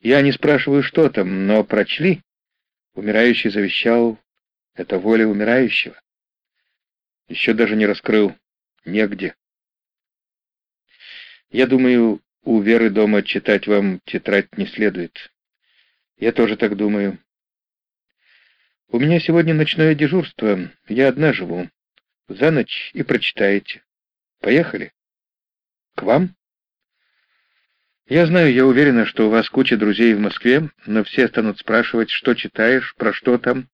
Я не спрашиваю, что там, но прочли. Умирающий завещал. Это воля умирающего. Еще даже не раскрыл. Негде. Я думаю, у Веры дома читать вам тетрадь не следует. Я тоже так думаю. У меня сегодня ночное дежурство. Я одна живу. За ночь и прочитаете. Поехали? К вам? Я знаю, я уверена, что у вас куча друзей в Москве, но все станут спрашивать, что читаешь, про что там.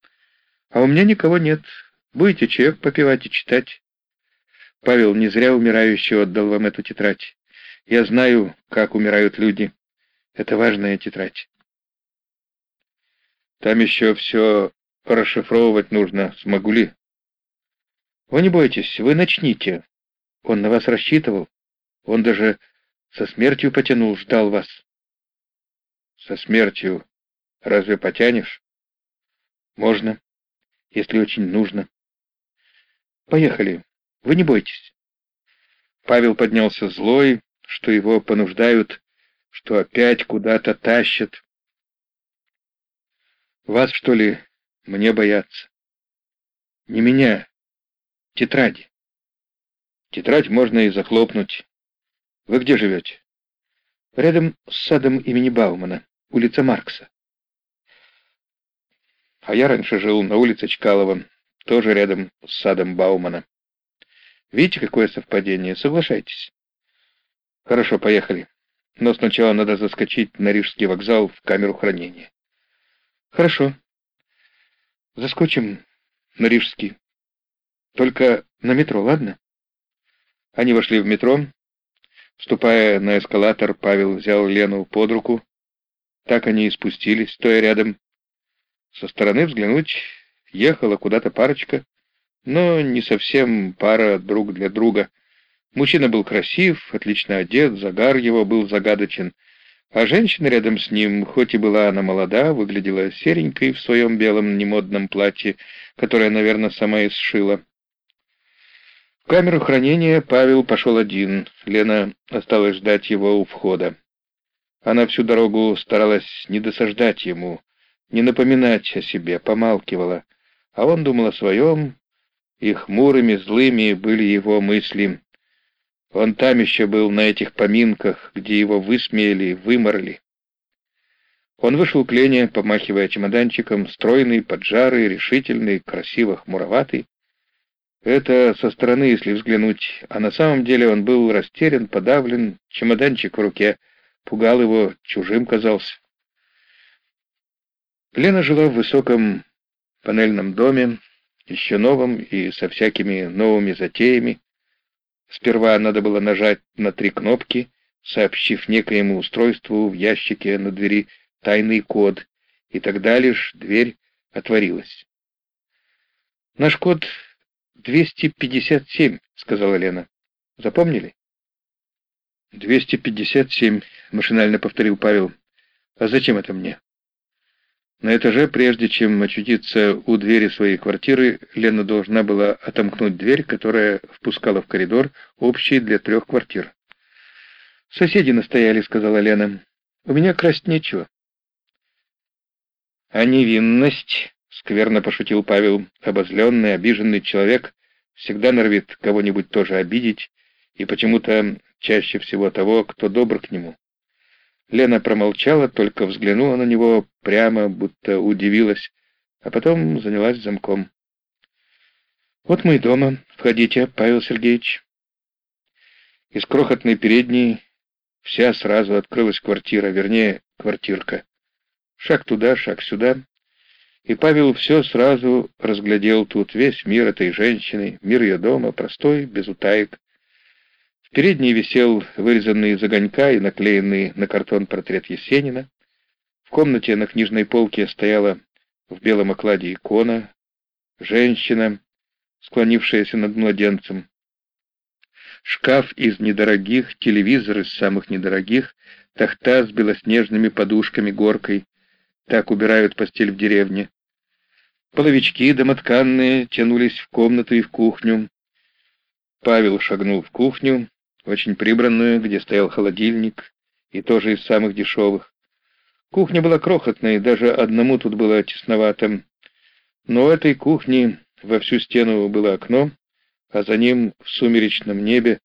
А у меня никого нет. Будете чаек попивать и читать. Павел не зря умирающий отдал вам эту тетрадь. Я знаю, как умирают люди. Это важная тетрадь. Там еще все расшифровывать нужно. Смогу ли? Вы не бойтесь, вы начните. Он на вас рассчитывал. Он даже со смертью потянул, ждал вас. Со смертью разве потянешь? Можно, если очень нужно. Поехали. Вы не бойтесь. Павел поднялся злой, что его понуждают, что опять куда-то тащат. Вас, что ли, мне бояться? Не меня, тетради. Тетрадь можно и захлопнуть. Вы где живете? Рядом с садом имени Баумана, улица Маркса. А я раньше жил на улице Чкалова, тоже рядом с садом Баумана. Видите, какое совпадение? Соглашайтесь. Хорошо, поехали. Но сначала надо заскочить на Рижский вокзал в камеру хранения. Хорошо. Заскочим на Рижский. Только на метро, ладно? Они вошли в метро. Вступая на эскалатор, Павел взял Лену под руку. Так они и спустились, стоя рядом. Со стороны взглянуть ехала куда-то парочка, но не совсем пара друг для друга — Мужчина был красив, отлично одет, загар его был загадочен, а женщина рядом с ним, хоть и была она молода, выглядела серенькой в своем белом немодном платье, которое, наверное, сама и сшила. В камеру хранения Павел пошел один, Лена осталась ждать его у входа. Она всю дорогу старалась не досаждать ему, не напоминать о себе, помалкивала, а он думал о своем, и хмурыми, злыми были его мысли — он там еще был на этих поминках, где его высмеяли, выморли. Он вышел к Лене, помахивая чемоданчиком, стройный, поджарый, решительный, красиво хмуроватый. Это со стороны, если взглянуть, а на самом деле он был растерян, подавлен, чемоданчик в руке, пугал его, чужим казался. Лена жила в высоком панельном доме, еще новом и со всякими новыми затеями, Сперва надо было нажать на три кнопки, сообщив некоему устройству в ящике на двери тайный код, и тогда лишь дверь отворилась. «Наш код 257», — сказала Лена. «Запомнили?» «257», — машинально повторил Павел. «А зачем это мне?» На этаже, прежде чем очутиться у двери своей квартиры, Лена должна была отомкнуть дверь, которая впускала в коридор, общий для трех квартир. «Соседи настояли», — сказала Лена. «У меня красть нечего». «А невинность?» — скверно пошутил Павел. Обозленный, обиженный человек всегда норовит кого-нибудь тоже обидеть, и почему-то чаще всего того, кто добр к нему. Лена промолчала, только взглянула на него прямо, будто удивилась, а потом занялась замком. «Вот мы и дома. Входите, Павел Сергеевич». Из крохотной передней вся сразу открылась квартира, вернее, квартирка. Шаг туда, шаг сюда. И Павел все сразу разглядел тут весь мир этой женщины, мир ее дома, простой, без утаек, передней висел вырезанный из огонька и наклеенный на картон портрет Есенина. В комнате на книжной полке стояла в белом окладе икона, женщина, склонившаяся над младенцем. Шкаф из недорогих, телевизор из самых недорогих, тахта с белоснежными подушками-горкой. Так убирают постель в деревне. Половички домотканные тянулись в комнату и в кухню. Павел шагнул в кухню, очень прибранную, где стоял холодильник, и тоже из самых дешевых. Кухня была крохотной, даже одному тут было тесновато. Но у этой кухни во всю стену было окно, а за ним в сумеречном небе